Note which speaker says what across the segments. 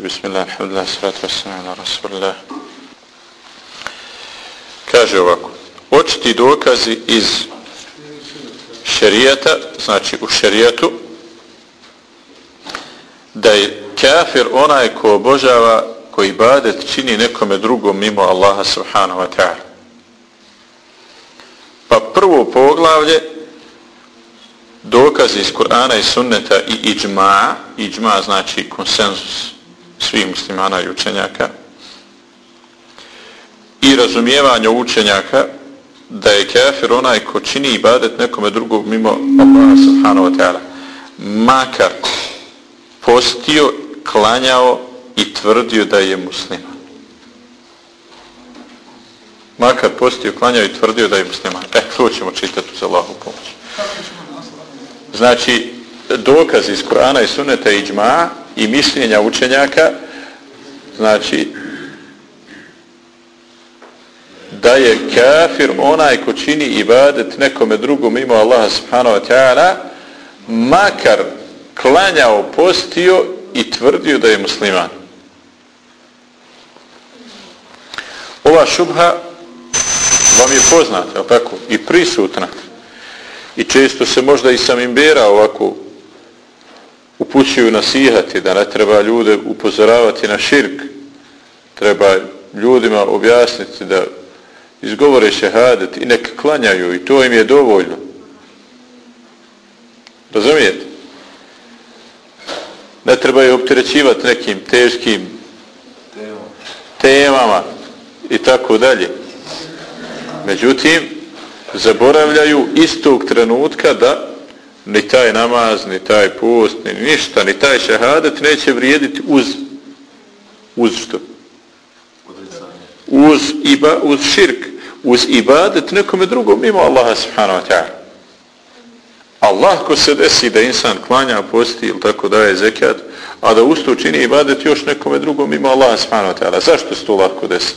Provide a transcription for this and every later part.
Speaker 1: Bismillah, alhamdulillah, sratu wassalamu ala rasulillah. Kaže ovako, očiti dokazi iz šerijata, znači u šerijatu, da je kafir onaj ko obožava, ko ibadet čini nekome drugom mimo Allaha subhanahu wa ta'ala. Pa prvo poglavlje, dokazi iz Kur'ana i sunneta i iđma, iđma znači konsenzus svih muslimana i učenjaka, i razumijevanje učenjaka da je kafir onaj ko čini ibadet nekome drugog mimo Allaha subhanahu wa ta'ala. Makar postio, klanjao i tvrdio da je musliman. Makar postio, klanjao i tvrdio da je musliman. E, to ćemo čitati uz Allahu pomoć. Znači, dokaz iz Kur'ana i Sunneta i Džma i mišljenja učenjaka, znači, da je kafir onaj ko čini ibadet nekome drugom mimo Allaha subhanahu wa ta'ala, makar klanjao, postio i tvrdio da je musliman. Ova šubha vam je poznata, tako? I prisutna. I često se možda i sam imbera ovako upućuju nasihati da ne treba ljude upozoravati na širk. Treba ljudima objasniti da izgovore šehadet i nek klanjaju i to im je dovoljno. Razumijete? Ne treba je opterećivati nekim teškim temama i tako dalje. Međutim, zaboravljaju istog trenutka da ni taj namaz, ni taj post, ni ništa, ni taj šehadet neće vrijediti uz uz što? Uz, iba, uz širk, uz ibadet nekome drugom mimo Allaha subhanahu wa ta'ala. Allah ko se desi da insan klanja, posti ili tako daje zekat, a da usto čini ibadet još nekome drugom mimo Allaha subhanahu wa ta'ala. Zašto se to lako desi?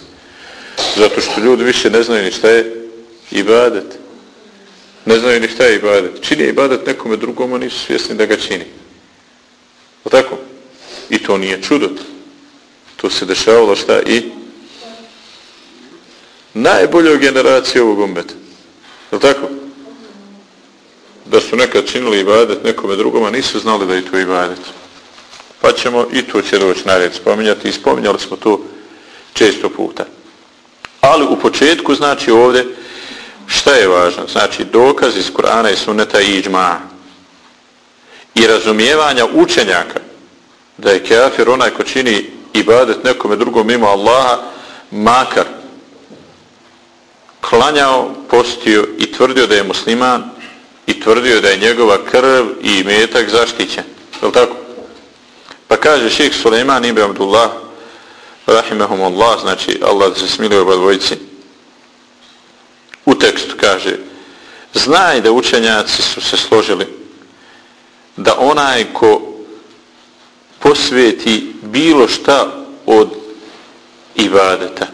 Speaker 1: Zato što ljudi više ne znaju ni šta je ibadet. Ne znaju ni šta je ibadet. Čini ibadet nekome drugom, a nisu svjesni da ga čini. O tako? I to nije čudo. To se dešavalo šta i najboljoj generaciji ovog umbeta. Je tako? Da su nekad činili ibadet nekome drugom, a nisu znali da je to ibadet. Pa ćemo i to će doći na red spominjati i spominjali smo to često puta. Ali u početku znači ovdje šta je važno? Znači dokaz iz Kur'ana i Sunneta i Iđma i razumijevanja učenjaka da je kafir onaj ko čini ibadet nekome drugom mimo Allaha makar klanjao, postio i tvrdio da je musliman i tvrdio da je njegova krv i metak zaštićen. Je tako? Pa kaže ših Suleiman ibn Abdullah rahimahumullah, znači Allah se smilio oba dvojici. U tekstu kaže znaj da učenjaci su se složili da onaj ko posvijeti bilo šta od ibadeta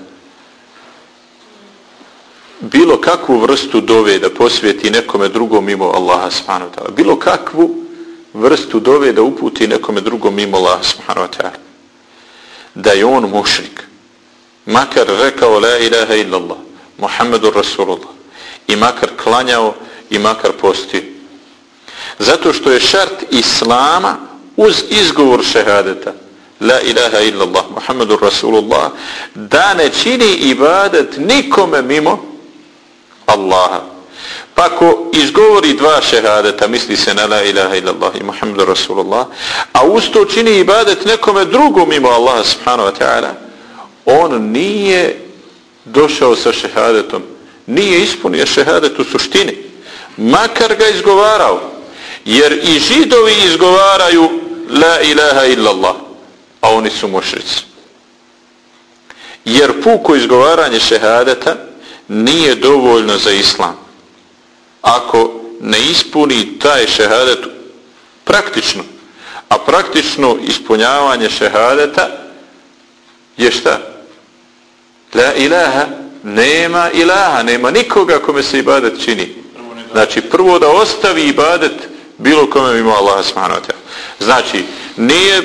Speaker 1: bilo kakvu vrstu dove da posvijeti nekome drugom mimo Allaha subhanahu wa ta'ala bilo kakvu vrstu dove da uputi nekome drugom mimo Allaha subhanahu wa ta'ala da je on mušrik makar rekao la ilaha illallah Muhammedur Rasulullah. I makar klanjao i makar postio. Zato što je šart Islama uz izgovor šehadeta. La ilaha illallah Muhammedur Rasulullah da ne čini ibadet nikome mimo Allaha. Pa ko izgovori dva šehadeta misli se na la ilaha illallah i Muhammedur Rasulullah a usto čini ibadet nekome drugom mimo Allaha subhanahu wa ta'ala on nije došao sa šehadetom. Nije ispunio šehadet u suštini makar ga izgovarao jer i židovi izgovaraju la ilaha illallah a oni su mušrici. Jer puko izgovaranje šehadeta nije dovoljno za islam. Ako ne ispuni taj šehadet praktično a praktično ispunjavanje šehadeta je šta? La ilaha, nema ilaha, nema nikoga kome se ibadet čini. Znači, prvo da ostavi ibadet bilo kome mimo Allaha subhanahu wa ta'ala. Znači, nije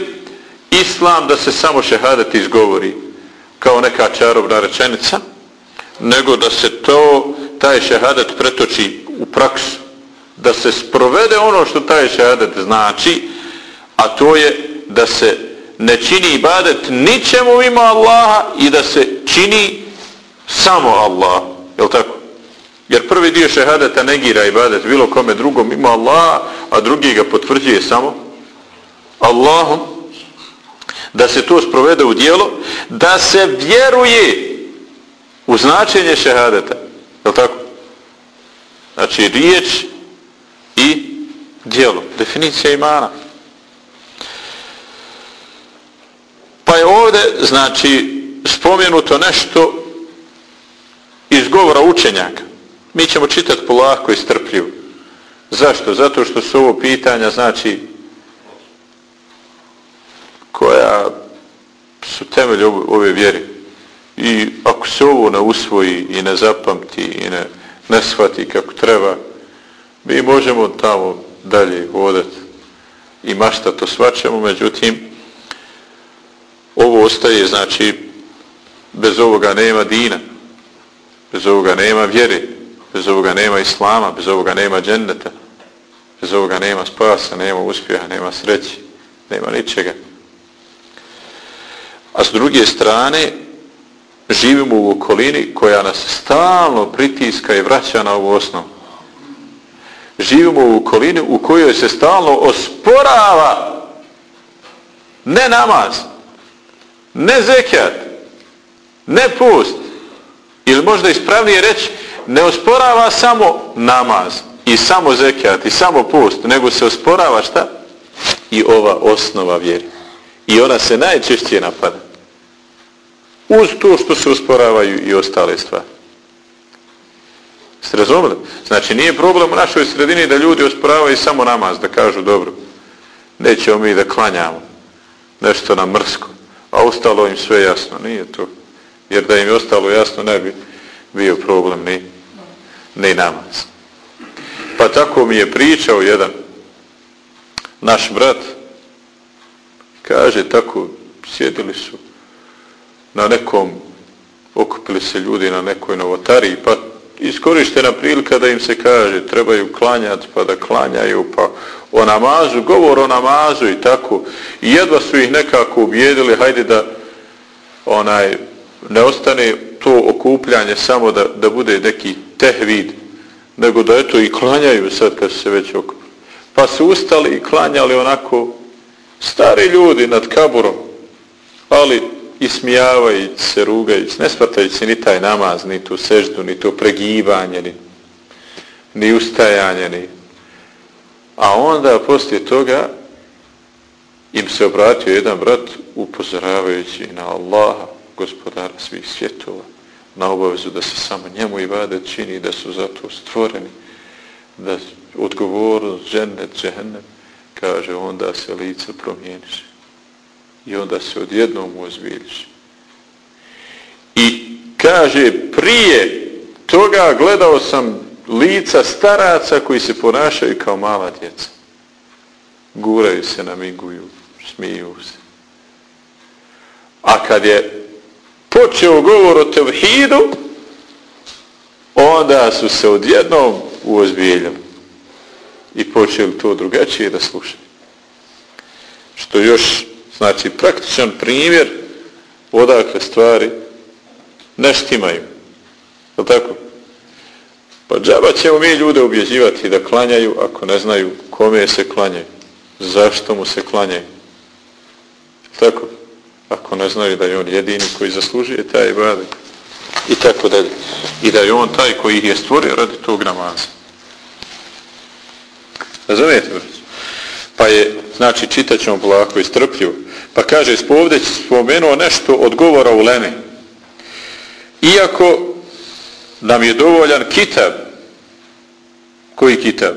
Speaker 1: islam da se samo šehadet izgovori kao neka čarobna rečenica, nego da se to, taj šehadet pretoči u praksu, da se sprovede ono što taj šehadet znači, a to je da se ne čini ibadet ničemu ima Allaha i da se čini samo Allah. Je tako? Jer prvi dio šehadeta negira ibadet bilo kome drugom ima Allah, a drugi ga potvrđuje samo Allahom. Da se to sprovede u dijelo, da se vjeruje u značenje šehadeta. Je tako? Znači riječ i dijelo. Definicija imana. Pa je ovdje, znači, spomenuto nešto iz govora učenjaka. Mi ćemo čitati polako i strpljivo. Zašto? Zato što su ovo pitanja, znači, koja su temelj ove vjere. I ako se ovo ne usvoji i ne zapamti i ne, ne shvati kako treba, mi možemo tamo dalje hodati i mašta to svačemo, međutim, ovo ostaje, znači, bez ovoga nema dina, bez ovoga nema vjere, bez ovoga nema islama, bez ovoga nema dženneta, bez ovoga nema spasa, nema uspjeha, nema sreći, nema ničega. A s druge strane, živimo u okolini koja nas stalno pritiska i vraća na ovu osnovu. Živimo u okolini u kojoj se stalno osporava ne namaz, ne zekat, ne pust, ili možda ispravnije reći, ne osporava samo namaz i samo zekat i samo pust, nego se osporava šta? I ova osnova vjeri. I ona se najčešće napada. Uz to što se osporavaju i ostale stvari. Ste razumeli? Znači nije problem u našoj sredini da ljudi osporavaju samo namaz, da kažu dobro, nećemo mi da klanjamo nešto na mrsko, a ostalo im sve jasno. Nije to. Jer da im je ostalo jasno ne bi bio problem ni, ni namaz. Pa tako mi je pričao jedan naš brat, kaže tako, sjedili su na nekom, okupili se ljudi na nekoj novotariji, pa iskorištena prilika da im se kaže trebaju klanjati pa da klanjaju pa o namazu, govor o namazu i tako. I jedva su ih nekako ubijedili hajde da onaj ne ostane to okupljanje samo da, da bude neki tehvid nego da eto i klanjaju sad kad se već okupili pa su ustali i klanjali onako stari ljudi nad kaburom ali ismijavajući se, rugajući, ne shvatajući ni taj namaz, ni tu seždu, ni to pregibanje, ni, ni ustajanje, ni... A onda poslije toga im se obratio jedan brat upozoravajući na Allaha, gospodara svih svjetova, na obavezu da se samo njemu i vade čini, da su zato stvoreni, da odgovornost, džennet, džennet, kaže, onda se lice promijeniše i onda se odjednom ozbiljiš. I kaže, prije toga gledao sam lica staraca koji se ponašaju kao mala djeca. Guraju se, namiguju, smiju se. A kad je počeo govor o tevhidu, onda su se odjednom uozbiljili i počeli to drugačije da slušaju. Što još Znači, praktičan primjer odakle stvari ne štimaju. Je tako? Pa džaba ćemo mi ljude objeđivati da klanjaju ako ne znaju kome se klanjaju. Zašto mu se klanjaju? Tako? Ako ne znaju da je on jedini koji zaslužuje taj ibadet. I tako dalje. I da je on taj koji ih je stvorio radi tog namaza. Razumijete? Pa je, znači, čitat ćemo polako i strpljivo. Pa kaže, spovdeć spomenuo nešto od govora u Leme. Iako nam je dovoljan kitab, koji kitab?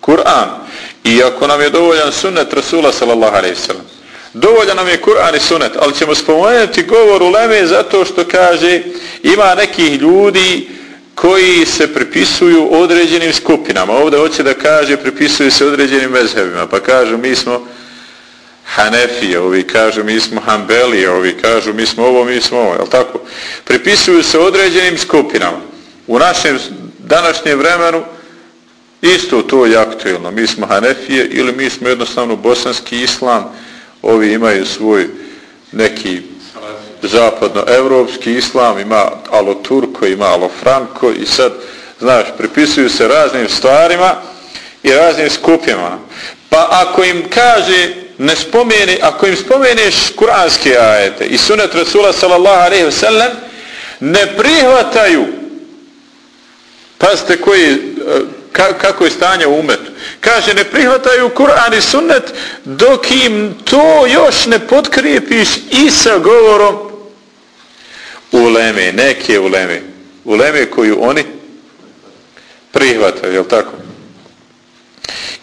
Speaker 1: Kur'an. Iako nam je dovoljan sunnet Rasula sallallahu alaihi sallam. Dovoljan nam je Kur'an i sunnet, ali ćemo spomenuti govor u Leme zato što kaže ima nekih ljudi koji se pripisuju određenim skupinama. Ovdje hoće da kaže pripisuju se određenim mezhebima. Pa kažu mi smo Hanefije, ovi kažu mi smo Hanbelije, ovi kažu mi smo ovo, mi smo ovo, jel tako? Pripisuju se određenim skupinama. U našem današnjem vremenu isto to je aktuelno. Mi smo Hanefije ili mi smo jednostavno bosanski islam, ovi imaju svoj neki zapadnoevropski islam, ima alo Turko, ima alo Franko i sad, znaš, pripisuju se raznim stvarima i raznim skupima. Pa ako im kaže, ne spomeni, ako im spomeneš kuranske ajete i sunet Rasula sallallahu alaihi ve sellem, ne prihvataju, pazite koji, e, ka, kako je stanje u umetu. Kaže, ne prihvataju Kur'an i sunnet dok im to još ne potkrijepiš i sa govorom uleme, neke uleme. Uleme koju oni prihvataju, je tako?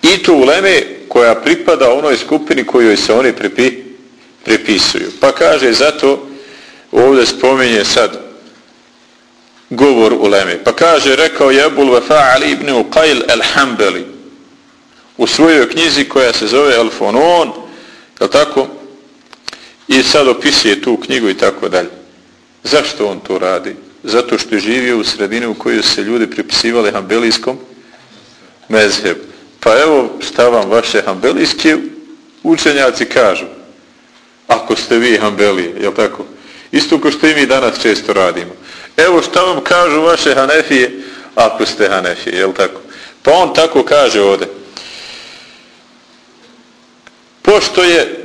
Speaker 1: I to uleme koja pripada onoj skupini kojoj se oni pripi, pripisuju. Pa kaže, zato ovdje spominje sad govor uleme. Pa kaže, rekao je Abul Vafa Ali ibn Uqail al-Hambali u svojoj knjizi koja se zove Al-Fonon, jel tako? I sad opisuje tu knjigu i tako dalje. Zašto on to radi? Zato što je živio u sredini u kojoj se ljudi pripisivali hambelijskom mezhebu. Pa evo šta vam vaše hambelijske učenjaci kažu. Ako ste vi hambelije, je tako? Isto ko što i mi danas često radimo. Evo šta vam kažu vaše hanefije, ako ste hanefije, je tako? Pa on tako kaže ovde. Pošto je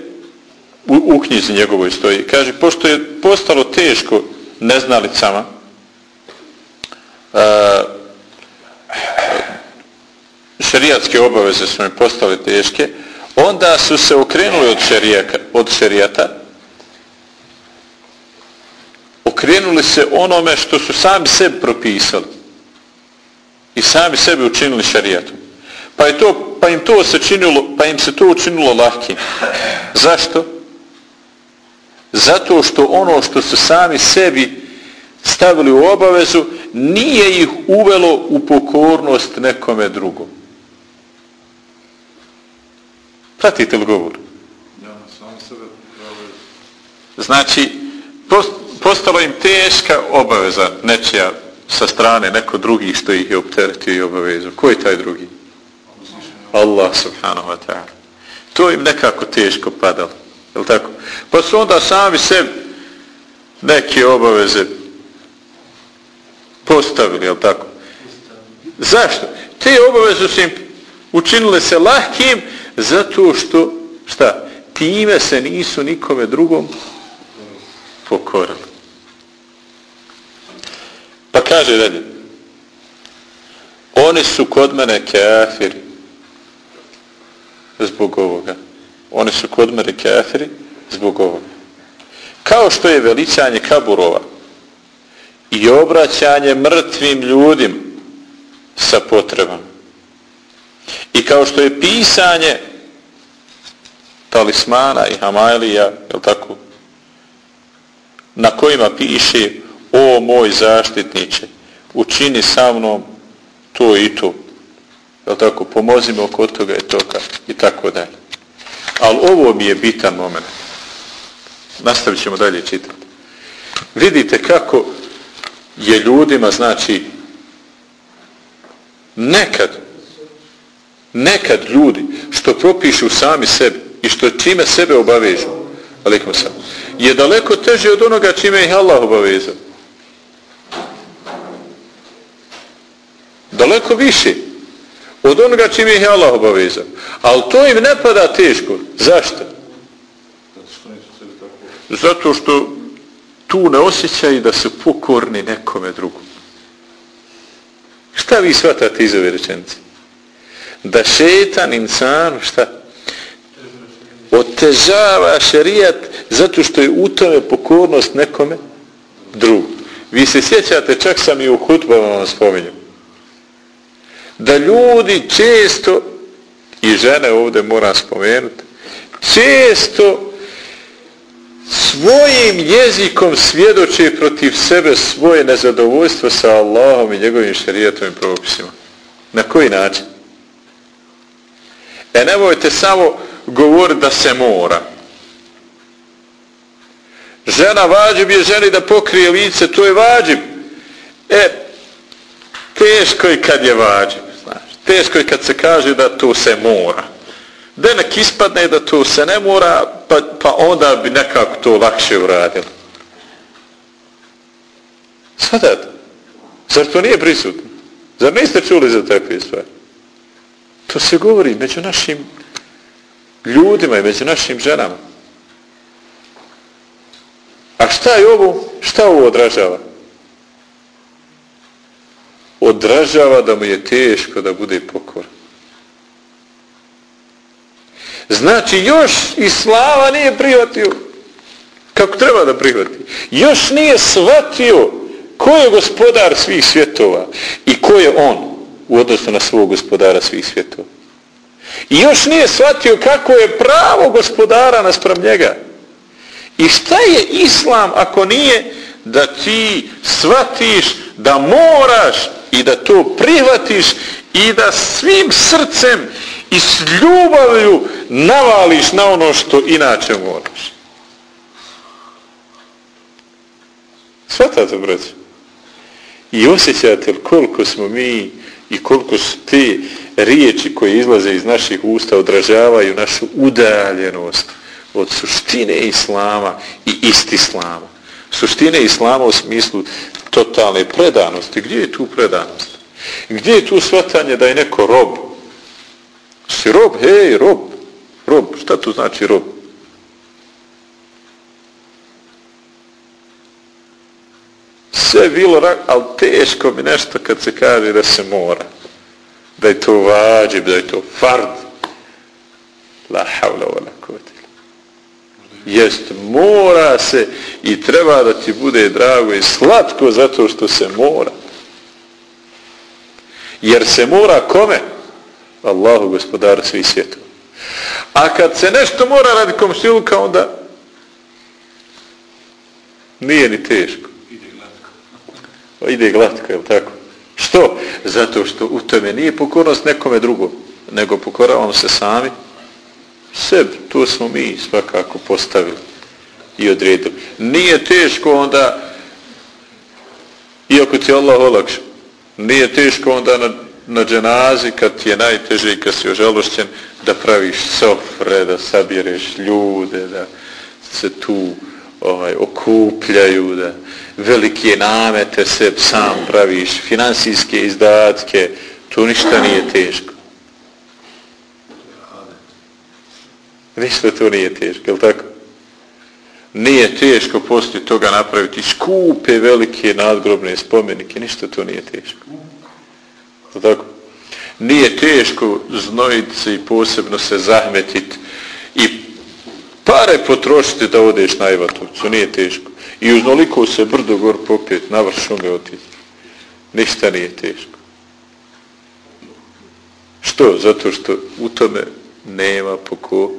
Speaker 1: u, u knjizi njegovoj stoji, kaže, pošto je postalo teško neznalicama uh, šerijatske obaveze su mi postale teške, onda su se okrenuli od, šerijaka, od šerijata, okrenuli se onome što su sami sebi propisali i sami sebi učinili šerijatom. Pa, je to, pa im to se činilo, pa im se to učinilo lahkim. Zašto? Zato što ono što su sami sebi stavili u obavezu nije ih uvelo u pokornost nekome drugom. Pratite li govor? Znači, postalo im teška obaveza nečija sa strane neko drugi što ih je opteretio i obavezu. Ko je taj drugi? Allah subhanahu wa ta'ala. To im nekako teško padalo. Je tako? Pa su onda sami se neke obaveze postavili, je tako? Zašto? Te obaveze su im učinile se lahkim zato što, šta? Time se nisu nikome drugom pokorili. Pa kaže dalje. Oni su kod mene kafiri zbog ovoga. Oni su kod mene kafiri zbog ovoga. Kao što je veličanje kaburova i obraćanje mrtvim ljudima sa potrebama. I kao što je pisanje talismana i hamajlija, je tako, na kojima piše o moj zaštitniče, učini sa mnom to i to. Je tako, pomozi me oko toga i toga i tako dalje. Ali ovo mi je bitan moment. Nastavit ćemo dalje čitati. Vidite kako je ljudima, znači, nekad, nekad ljudi što propišu sami sebi i što čime sebe obavežu, alikom sam, je daleko teže od onoga čime ih Allah obavezao. Daleko više od onoga čim ih Allah obavezao. Ali to im ne pada teško. Zašto? Zato što tu ne osjećaju da su pokorni nekome drugom. Šta vi shvatate iz ove rečenice? Da šetan insan, šta? Otežava šerijat zato što je u tome pokornost nekome drugom. Vi se sjećate, čak sam i u hutbama vam spominjao da ljudi često i žene ovdje moram spomenuti često svojim jezikom svjedoče protiv sebe svoje nezadovoljstvo sa Allahom i njegovim šarijetovim propisima. Na koji način? E nemojte samo govoriti da se mora. Žena vađib je ženi da pokrije lice, to je vađib. E, teško je kad je vađib. Teško je kad se kaže da to se mora. Da nek ispadne da to se ne mora, pa, pa onda bi nekako to lakše uradilo. Sada, zar to nije prisutno? Zar niste čuli za takve stvari? To se govori među našim ljudima i među našim ženama. A šta je ovo? Šta ovo odražava? Odražava da mu je teško da bude pokor. Znači, još i slava nije prihvatio kako treba da prihvati. Još nije shvatio ko je gospodar svih svjetova i ko je on u odnosu na svog gospodara svih svjetova. I još nije shvatio kako je pravo gospodara naspram njega. I šta je islam ako nije da ti shvatiš da moraš i da to prihvatiš i da svim srcem i s ljubavlju navališ na ono što inače moraš. Svatate, braći? I osjećate koliko smo mi i koliko su te riječi koje izlaze iz naših usta odražavaju našu udaljenost od suštine islama i isti islama. Suštine islama u smislu totalne predanosti. Gdje je tu predanost? Gdje je tu shvatanje da je neko rob? Si rob, hej, rob. Rob, šta tu znači rob? Sve je bilo, ali teško mi nešto kad se kaže da se mora. Da je to vađib, da je to fard. La havla ola, kod. Jest, mora se i treba da ti bude drago i slatko zato što se mora. Jer se mora kome? Allahu gospodaru svih svjetova. A kad se nešto mora radi komšilka, onda nije ni teško. Ide glatko, je tako? Što? Zato što u tome nije pokornost nekome drugom, nego pokoravamo se sami sebi. To smo mi svakako postavili i odredili. Nije teško onda, iako ti Allah olakša, nije teško onda na, na dženazi kad ti je najteže i kad si ožalošćen, da praviš sofre, da sabireš ljude, da se tu ovaj, okupljaju, da velike namete se sam praviš, finansijske izdatke, to ništa nije teško. Ništa to nije teško, je tako? Nije teško poslije toga napraviti skupe, velike, nadgrobne spomenike, ništa to nije teško. Je tako? Nije teško znojiti se i posebno se zahmetiti i pare potrošiti da odeš na Ivatovcu, nije teško. I uznoliko se brdo gor popet, na vršume otići. Ništa nije teško. Što? Zato što u tome nema poko,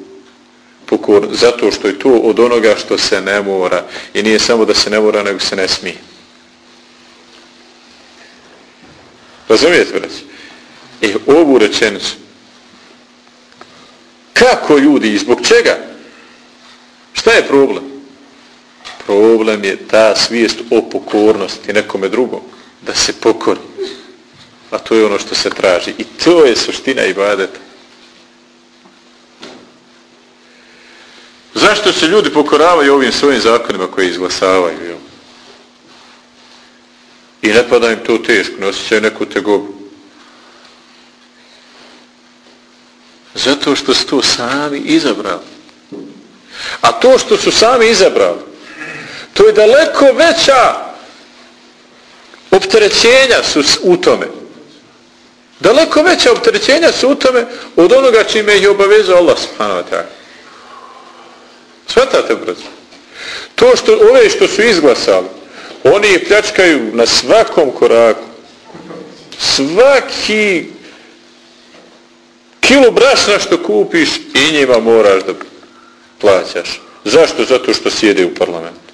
Speaker 1: pokor, zato što je to od onoga što se ne mora. I nije samo da se ne mora, nego se ne smije. Razumijete, braći? E, ovu rečenicu. Kako ljudi i zbog čega? Šta je problem? Problem je ta svijest o pokornosti nekome drugom. Da se pokori. A to je ono što se traži. I to je suština ibadeta. Zašto se ljudi pokoravaju ovim svojim zakonima koje izglasavaju? Jel? I ne pada im to teško, ne osjećaju neku tegobu. Zato što su to sami izabrali. A to što su sami izabrali, to je daleko veća opterećenja su u tome. Daleko veća opterećenja su u tome od onoga čime ih je obavezao Allah subhanahu wa ta'ala. Svatate, brate. To što, ove što su izglasali, oni je pljačkaju na svakom koraku. Svaki kilo brašna što kupiš i njima moraš da plaćaš. Zašto? Zato što sjede u parlamentu.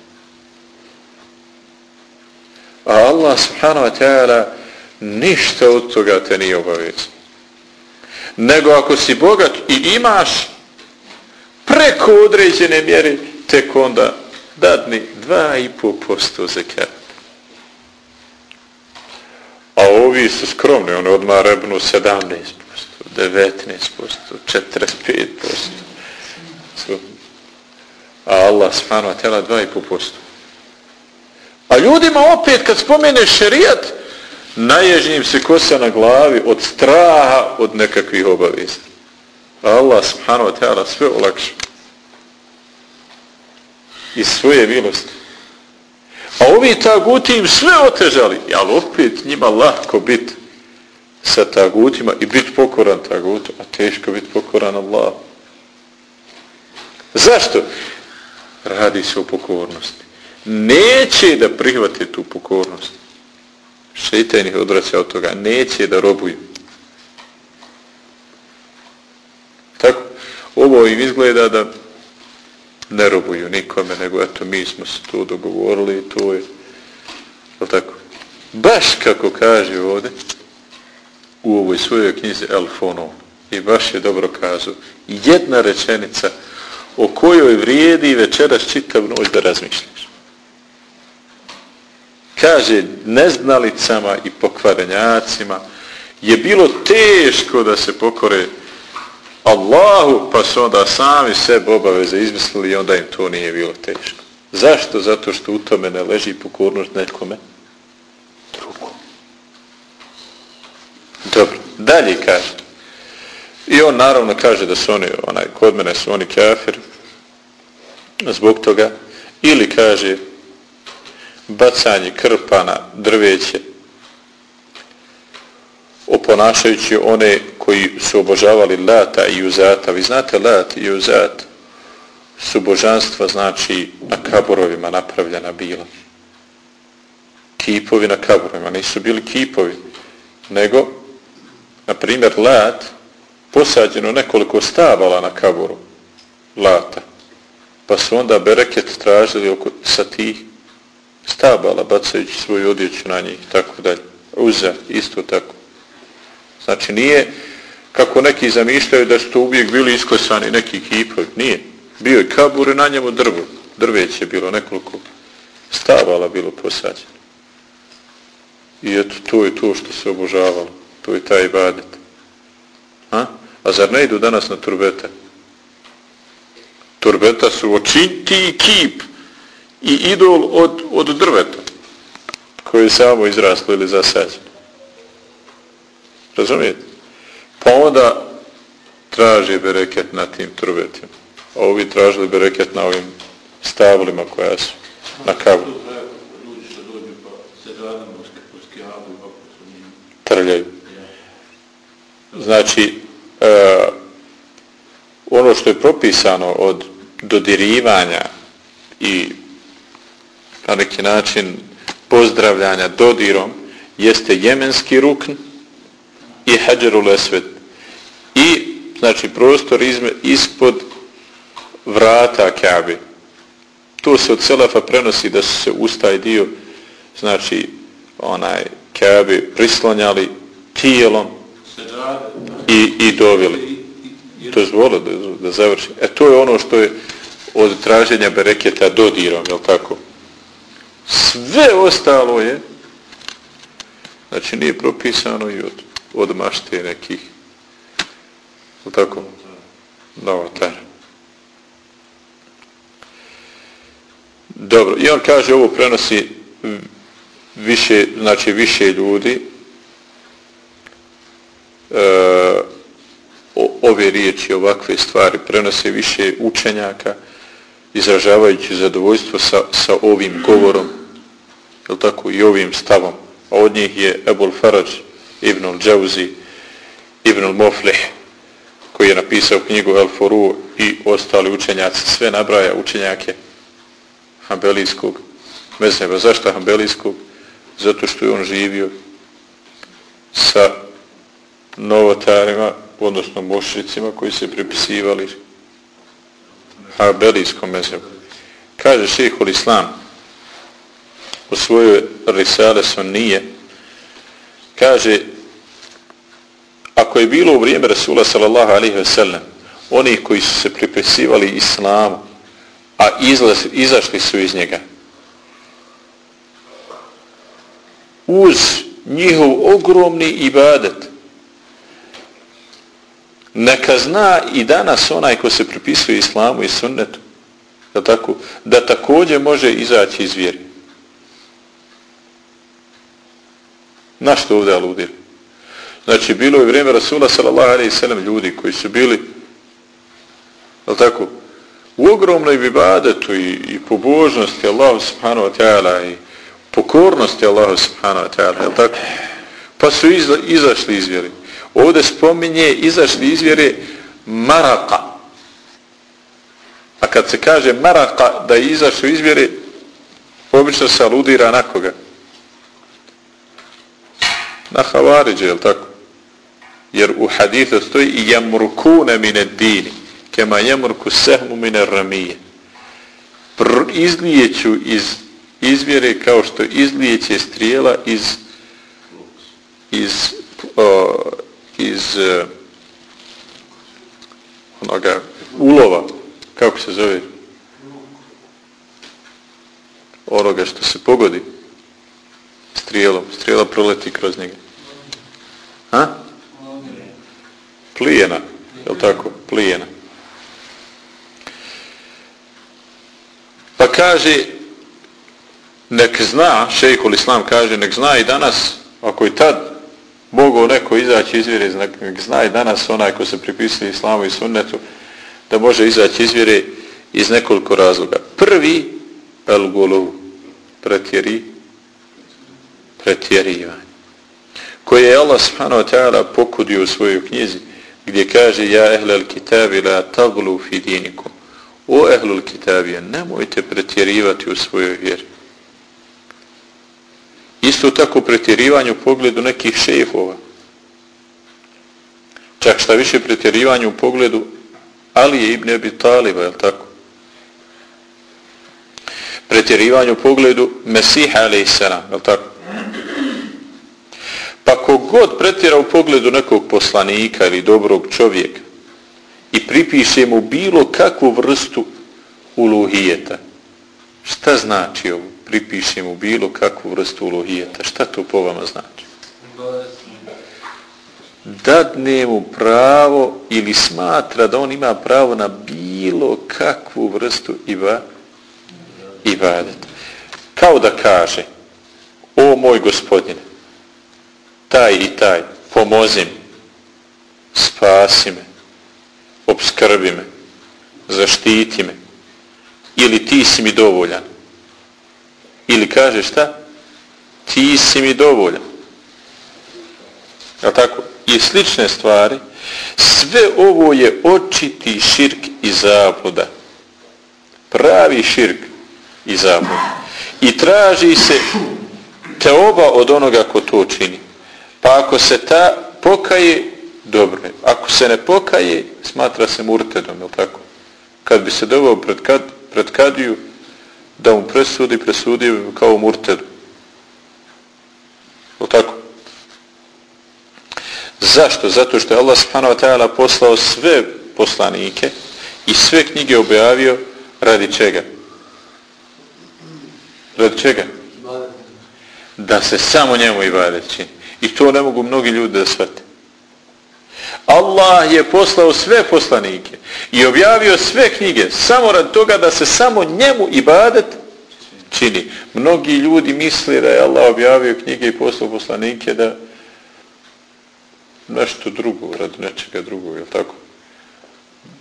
Speaker 1: A Allah subhanahu wa ta'ala ništa od toga te nije obavezno. Nego ako si bogat i imaš preko određene mjere, tek onda dadni 2,5% zekat. A ovi su skromni, oni odmah rebnu 17%, 19%, 45%. A Allah smanu, tela 2,5%. A ljudima opet kad spomene šerijat, naježnjim se kosa na glavi od straha od nekakvih obaveza. A Allah subhanahu wa ta'ala sve olakša. Iz svoje milosti. A ovi taguti im sve otežali. Ali opet njima lahko biti sa tagutima i biti pokoran tagutu. A teško biti pokoran Allah. Zašto? Radi se o pokornosti. Neće da prihvate tu pokornost. Šeitan ih odraća od toga. Neće da robuju. Tako, ovo im izgleda da ne robuju nikome, nego eto mi smo se tu dogovorili i to je, je tako? Baš kako kaže ovdje, u ovoj svojoj knjizi Elfonov, i baš je dobro kazao, jedna rečenica o kojoj vrijedi večeras čitav noć da razmišljaš. Kaže, neznalicama i pokvarenjacima je bilo teško da se pokore Allahu, pa su onda sami sebe obaveze izmislili i onda im to nije bilo teško. Zašto? Zato što u tome ne leži pokornost nekome drugom. Dobro, dalje kaže. I on naravno kaže da su oni, onaj, kod mene su oni kafir, zbog toga, ili kaže bacanje krpa na drveće, oponašajući one koji su obožavali Lata i Uzata. Vi znate Lat i Uzat su božanstva, znači, na kaborovima napravljena bila. Kipovi na kaborovima. Nisu bili kipovi, nego, na primjer, Lat posađeno nekoliko stabala na kaboru Lata. Pa su onda bereket tražili oko, sa tih stabala, bacajući svoju odjeću na njih, tako dalje. Uza, isto tako. Znači nije kako neki zamišljaju da su to uvijek bili iskosani neki kipovi. Nije. Bio je kabur i na njemu drvo. Drveće je bilo nekoliko stavala bilo posađeno. I eto, to je to što se obožavalo. To je taj ibadet. A? A zar ne idu danas na turbete? Turbeta su očiti kip i idol od, od drveta koji je samo izraslo ili zasađeno. Razumijete? Pa onda traži bereket na tim trubetima. A ovi tražili bereket na ovim stavlima koja su na kavu. Trljaju. Znači, e, ono što je propisano od dodirivanja i na neki način pozdravljanja dodirom jeste jemenski rukn i hađarul esved. I, znači, prostor izme, ispod vrata Kabe. To se od Selefa prenosi da su se ustaj dio, znači, onaj Kabe prislonjali tijelom i, i dovili. To je zvolo da, da završi. E to je ono što je od traženja bereketa dodirom, je tako? Sve ostalo je, znači nije propisano i od od mašte nekih u tako novotar. Dobro, i on kaže ovo prenosi više, znači više ljudi e, ove riječi, ovakve stvari prenose više učenjaka izražavajući zadovoljstvo sa, sa ovim govorom je tako, i ovim stavom. A od njih je Ebul Faraj Ibn al-Džavzi, Ibn al-Muflih, koji je napisao knjigu El-Furu i ostali učenjaci, sve nabraja učenjake Hanbelijskog mezheba. Zašto Hanbelijskog? Zato što je on živio sa novotarima, odnosno mošricima koji se pripisivali Hanbelijskom mezhebu. Kaže šehol Islam u svojoj risale nije kaže ako je bilo u vrijeme Rasula sallallahu alaihi ve sellem onih koji su se pripisivali islamu a izlaz, izašli su iz njega. Uz njihov ogromni ibadet, neka zna i danas onaj ko se pripisuje islamu i sunnetu, da, tako, da također može izaći iz vjeri. Na što ovdje aludir? Znači, bilo je vrijeme Rasula sallallahu alaihi sallam ljudi koji su bili, je tako, u ogromnoj vibadetu i, i pobožnosti Allahu subhanahu wa ta'ala i pokornosti Allahu subhanahu wa ta'ala, je tako? Pa su izla, izašli iz vjere. Ovdje spominje izašli iz vjere maraka. A kad se kaže maraka da je izašao iz vjere, obično se aludira na koga? Na havariđe, je tako? Jer u hadithu stoji i jamrukune mine dini, kema jamruku sehmu mine ramije. Izlijeću iz izvjere kao što izlijeće strijela iz iz o, iz uh, onoga ulova, kako se zove, onoga što se pogodi strijelom, strijela proleti kroz njega. Ha? Plijena, je li tako? Plijena. Pa kaže, nek zna, šejkul islam kaže, nek zna i danas, ako i tad mogu neko izaći izvjere, nek zna i danas onaj ko se pripisuje islamu i sunnetu, da može izaći izvjere iz nekoliko razloga. Prvi, el gulu, pretjeri, pretjerivanje. Koje je Allah subhanahu wa ta'ala pokudio u svojoj knjizi, gdje kaže, ja ehlel kitabi la taglu fi dinikum. O ehlul kitabije, nemojte pretjerivati u svojoj vjeri. Isto tako pretjerivanje u pogledu nekih šefova. Čak šta više pretjerivanje u pogledu Ali je Ibn Abi Taliba, je tako? Pretjerivanje u pogledu Mesiha, a.s. je tako? Pa kogod pretjera u pogledu nekog poslanika ili dobrog čovjeka i pripiše mu bilo kakvu vrstu uluhijeta, šta znači ovo? pripiše mu bilo kakvu vrstu uluhijeta. Šta to po vama znači? Dadne mu pravo ili smatra da on ima pravo na bilo kakvu vrstu iba, ibadeta. Kao da kaže, o moj gospodine, taj i taj, pomozi mi, spasi me, obskrbi me, zaštiti me, ili ti si mi dovoljan. Ili kaže šta? Ti si mi dovoljan. Je tako? I slične stvari. Sve ovo je očiti širk i zabluda. Pravi širk i zabluda. I traži se te oba od onoga ko to čini. Pa ako se ta pokaje, dobro je. Ako se ne pokaje, smatra se murtedom, je tako? Kad bi se dovao pred, kad, pred kadiju, da mu presudi, presudi kao murtedu. Je tako? Zašto? Zato što je Allah subhanahu wa ta'ala poslao sve poslanike i sve knjige objavio radi čega? Radi čega? Da se samo njemu ibadet čini. I to ne mogu mnogi ljudi da shvate. Allah je poslao sve poslanike i objavio sve knjige samo rad toga da se samo njemu ibadet čini. Mnogi ljudi misli da je Allah objavio knjige i poslao poslanike da nešto drugo, rad nečega drugog, je tako?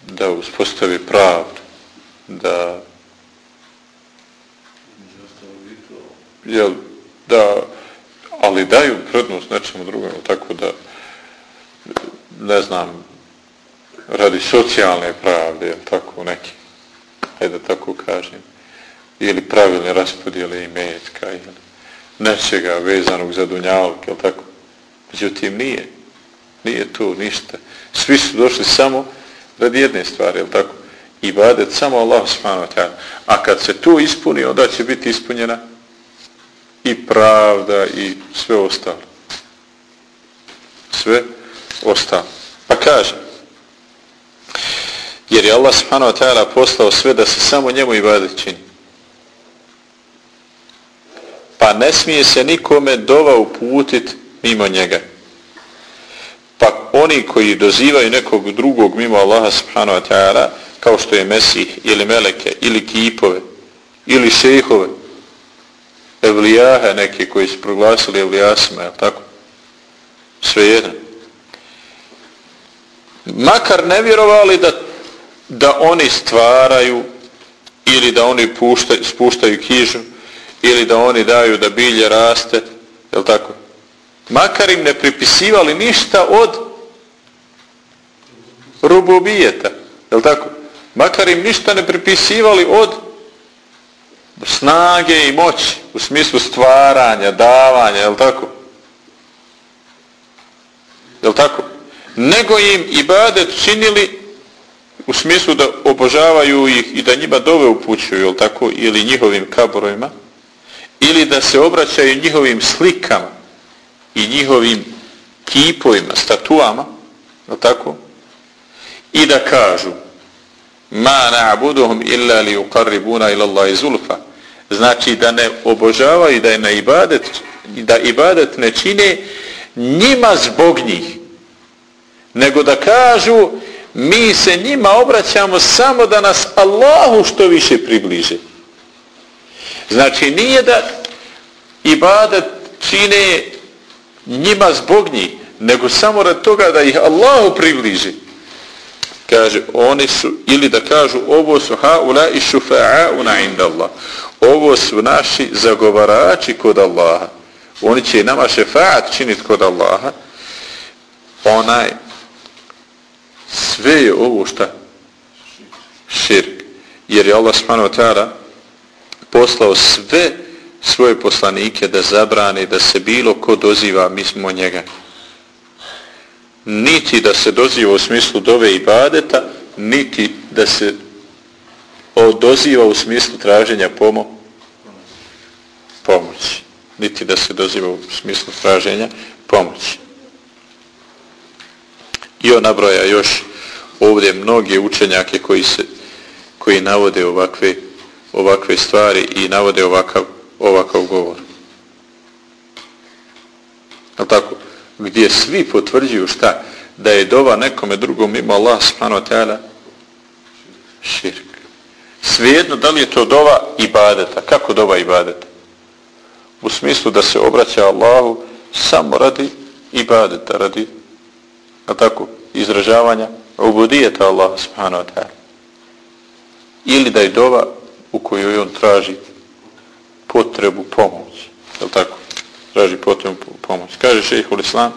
Speaker 1: Da uspostavi pravdu, da jel, da ali daju prednost nečemu drugom, tako da ne znam, radi socijalne pravde, je tako neki, hajde tako kažem, ili pravilne raspodjele i metka, ili nečega vezanog za dunjalke, je tako? Međutim, nije. Nije tu ništa. Svi su došli samo radi jedne stvari, je tako? Ibadet samo Allah subhanahu wa ta'ala. A kad se to ispuni, onda će biti ispunjena i pravda i sve ostalo. Sve ostalo. Pa kaže, Jer je Allah subhanahu wa ta'ala poslao sve da se samo njemu ibadet čini. Pa ne smije se nikome dova uputit mimo njega. Pa oni koji dozivaju nekog drugog mimo Allaha subhanahu wa ta'ala, kao što je Mesih ili Meleke ili Kipove ili Šehove, Evlijaha neke koji su proglasili Evlijasima, je tako? Sve jedan. Makar ne vjerovali da, da oni stvaraju ili da oni puštaju, spuštaju kižu ili da oni daju da bilje raste, je tako? Makar im ne pripisivali ništa od rububijeta, je tako? Makar im ništa ne pripisivali od snage i moći u smislu stvaranja, davanja, je tako? Je tako? Nego im ibadet činili u smislu da obožavaju ih i da njima dove upućuju, je tako? Ili njihovim kaborovima, ili da se obraćaju njihovim slikama i njihovim kipovima, statuama, je tako? I da kažu ma na'buduhum illa li yuqarribuna ila Allahi zulfa. Znači da ne obožavaju da je na ibadet da ibadet ne čine njima zbog njih. Nego da kažu mi se njima obraćamo samo da nas Allahu što više približe. Znači nije da ibadet čine njima zbog njih nego samo rad toga da ih Allahu približe kaže oni su ili da kažu ovo su haula i šufa'auna inda Allah ovo su naši zagovarači kod Allaha. Oni će nama šefa'at činiti kod Allaha. Onaj sve je ovo šta? Širk. Jer je Allah subhanahu wa ta'ala poslao sve svoje poslanike da zabrane da se bilo ko doziva mi smo njega niti da se doziva u smislu dove i badeta, niti da se doziva u smislu traženja pomo pomoći. Niti da se doziva u smislu traženja pomoći. I on nabroja još ovdje mnoge učenjake koji se koji navode ovakve ovakve stvari i navode ovakav ovakav govor. Al tako? Gdje svi potvrđuju šta? Da je dova nekome drugom ima Allah subhanahu wa ta'ala širk. Svejedno da li je to dova ibadeta? Kako dova ibadeta? U smislu da se obraća Allahu samo radi ibadeta, radi a tako, izražavanja ubudijeta Allah subhanahu wa ta'ala. Ili da je dova u kojoj on traži potrebu pomoć. Je tako? Traži potom pomoć. Kaže šehhul islam,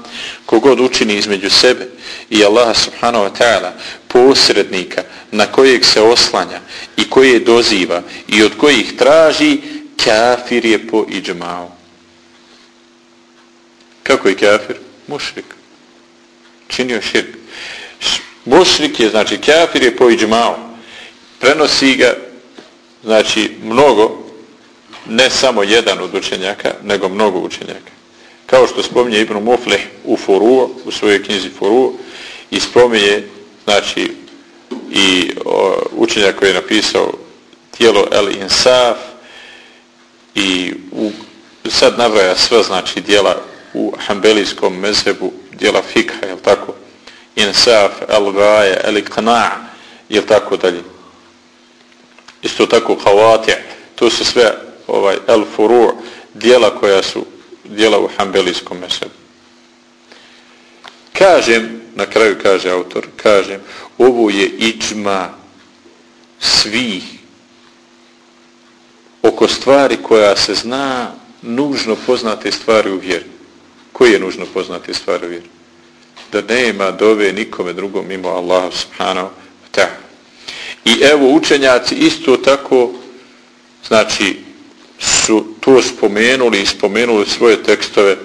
Speaker 1: kogod učini između sebe i Allaha subhanahu wa ta'ala posrednika na kojeg se oslanja i koje doziva i od kojih traži, kafir je po iđmao. Kako je kafir? Mušrik. Činio širk. Mušrik je, znači kafir je po iđmao. Prenosi ga, znači mnogo, ne samo jedan od učenjaka, nego mnogo učenjaka. Kao što spominje Ibn Mufleh u Furuo, u svojoj knjizi Furuo, i spominje, znači, i o, učenjak koji je napisao tijelo El Insaf i u, sad navraja sve, znači, dijela u hambelijskom mezhebu, dijela fikha, je tako? Insaf, El Gaja, El Iqna, je tako dalje? Isto tako Havati, to su sve ovaj el furu dijela koja su dijela u hambelijskom mesebu. Kažem, na kraju kaže autor, kažem, ovo je ičma svih oko stvari koja se zna nužno poznate stvari u vjeri. Koje je nužno poznate stvari u vjeri? Da nema dove nikome drugom mimo Allaha subhanahu wa ta'ala. I evo učenjaci isto tako znači to spomenuli i spomenuli svoje tekstove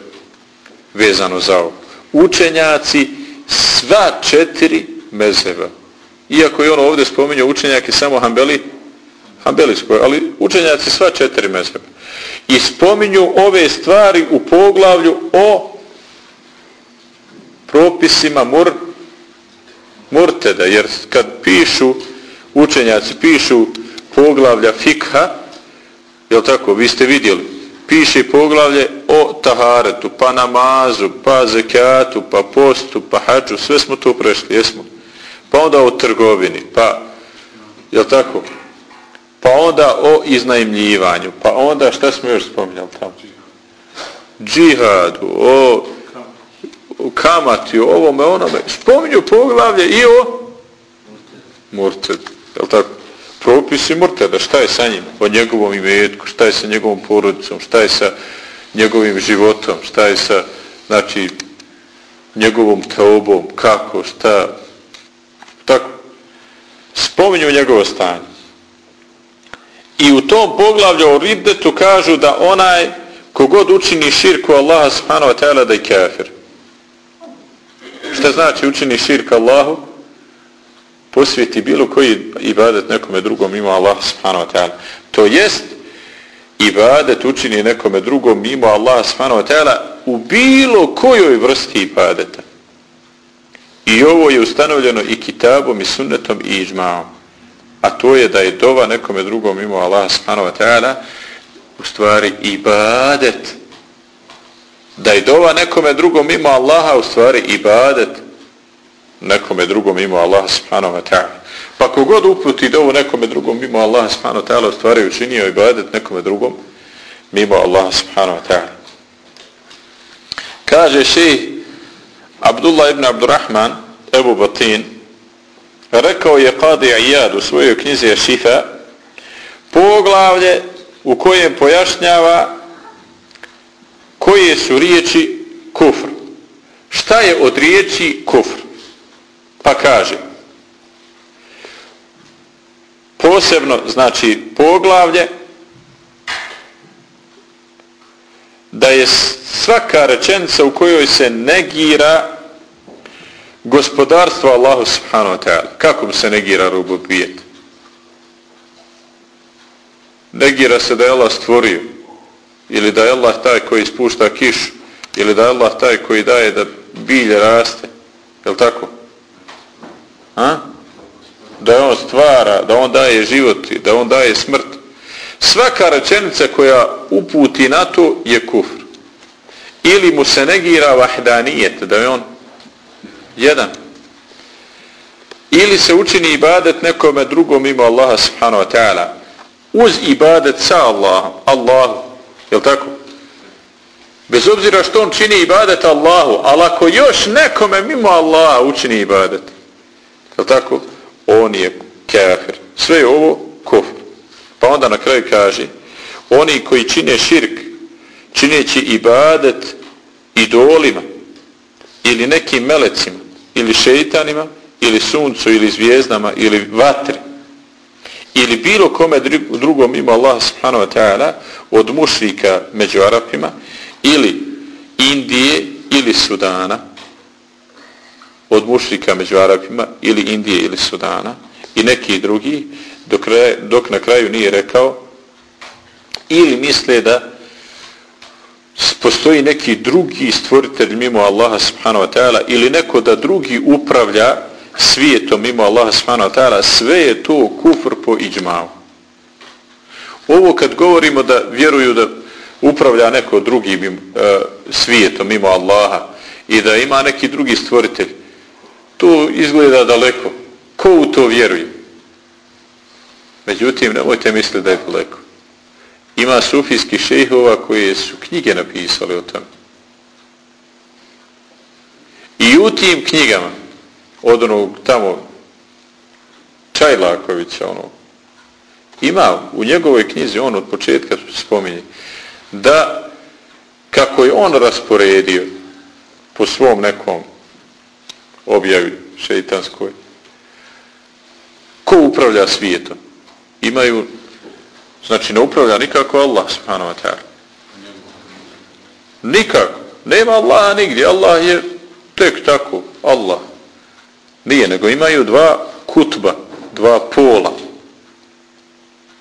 Speaker 1: vezano za ovo. Učenjaci sva četiri mezeva. Iako je ono ovdje spominjao učenjaki samo Hanbeli, Hanbelijskoj, ali učenjaci sva četiri mezeva. I spominju ove stvari u poglavlju o propisima mur, murteda, jer kad pišu, učenjaci pišu poglavlja fikha, jel tako, vi ste vidjeli, piše poglavlje o taharetu, pa namazu, pa zekatu, pa postu, pa hađu, sve smo to prešli, jesmo. Pa onda o trgovini, pa, jel tako, pa onda o iznajmljivanju, pa onda šta smo još spominjali tamo? Džihadu, o, kamati, o ovome, onome. Spominju poglavlje i o murtedu, jel tako? Propisi murteda, šta je sa njim? O njegovom imetku, šta je sa njegovom porodicom, šta je sa njegovim životom, šta je sa, znači, njegovom teobom, kako, šta, tako. Spominju njegovo stanje. I u tom poglavlju o riddetu kažu da onaj kogod učini širku Allaha subhanahu wa ta'ala da je kafir. Šta znači učini širk Allahu? Posvjeti bilo koji ibadet nekome drugom mimo Allaha subhanahu wa ta'ala. To jest ibadet učini nekome drugom mimo Allaha subhanahu wa ta'ala u bilo kojoj vrsti ibadeta. I ovo je ustanovljeno i kitabom i sunnetom i iđmaom a to je da je dova nekome drugom mimo Allah subhanahu wa ta'ala u stvari ibadet da je dova nekome drugom mimo Allaha u stvari ibadet nekome drugom mimo Allaha subhanahu wa ta'ala pa kogod uputi dovu nekome drugom mimo Allaha subhanahu wa ta'ala u stvari učinio ibadet nekome drugom mimo Allaha subhanahu wa ta'ala kaže ših Abdullah ibn Abdurrahman Ebu Batin rekao je Qadi Iyad u svojoj knjizi Šifa poglavlje u kojem pojašnjava koje su riječi kufr. Šta je od riječi kufr? Pa kaže posebno, znači poglavlje da je svaka rečenica u kojoj se negira gospodarstvo Allahu subhanahu wa ta'ala. Kako se negira rububijet? Negira se da je Allah stvorio. Ili da je Allah taj koji ispušta kiš. Ili da je Allah taj koji daje da bilje raste. Je tako? A? Da on stvara, da on daje život, da on daje smrt. Svaka rečenica koja uputi na to je kufr. Ili mu se negira vahdanijet, da je on jedan ili se učini ibadet nekome drugom ima Allaha subhanahu wa ta'ala uz ibadet sa Allahom Allahu, je tako? bez obzira što on čini ibadet Allahu, ali ako još nekome mimo Allaha učini ibadet je tako? on je kafir sve je ovo kufr pa onda na kraju kaže oni koji čine širk čineći ibadet idolima ili nekim melecima ili šeitanima ili suncu ili zvijezdama ili vatri ili bilo kome drugom ima Allah subhanahu wa ta'ala od mušrika među Arapima ili Indije ili Sudana od mušrika među Arabima ili Indije ili Sudana i neki drugi dok, dok na kraju nije rekao ili misle da postoji neki drugi stvoritelj mimo Allaha subhanahu wa ta'ala ili neko da drugi upravlja svijetom mimo Allaha subhanahu wa ta'ala, sve je to kufr po iđmavu. Ovo kad govorimo da vjeruju da upravlja neko drugi uh, svijetom mimo Allaha i da ima neki drugi stvoritelj, to izgleda daleko. Ko u to vjeruje? Međutim, nemojte misliti da je daleko ima sufijski šejhova koji su knjige napisali o tome. I u tim knjigama od onog tamo Čajlakovića ono, ima u njegovoj knjizi on od početka spominje da kako je on rasporedio po svom nekom objavi šeitanskoj ko upravlja svijetom imaju Znači ne upravlja nikako Allah subhanahu wa ta'ala. Nikako. Nema Allaha nigdje. Allah je tek tako. Allah. Nije, nego imaju dva kutba, dva pola.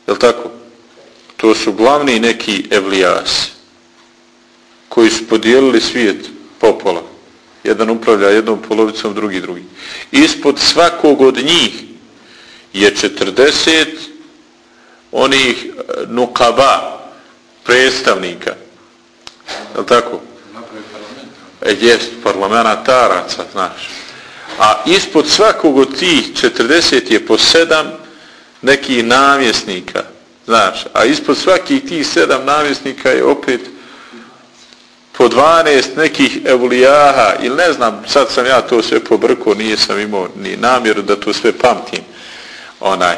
Speaker 1: Je tako? To su glavni neki evlijasi koji su podijelili svijet popola. Jedan upravlja jednom polovicom, drugi drugi. Ispod svakog od njih je 40 onih e, nukaba, predstavnika. Je li tako? E, jest, parlamentaraca, znaš. A ispod svakog od tih 40 je po sedam nekih namjesnika, znaš. A ispod svakih tih sedam namjesnika je opet po 12 nekih evlijaha ili ne znam, sad sam ja to sve pobrko, nije sam imao ni namjeru da to sve pamtim. Onaj.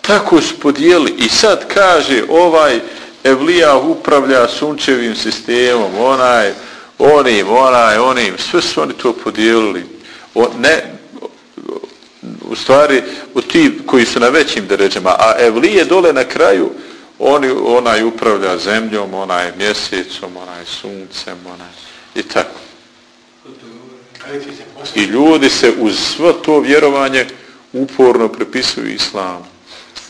Speaker 1: Tako su podijeli i sad kaže ovaj evlija upravlja sunčevim sistemom, onaj, onim, onaj, onim, sve su oni to podijelili. O, ne, u stvari, u ti koji su na većim deređama, a evlije dole na kraju, oni, onaj upravlja zemljom, onaj mjesecom, onaj suncem, onaj, i tako. I ljudi se uz svo to vjerovanje uporno prepisuju islamu.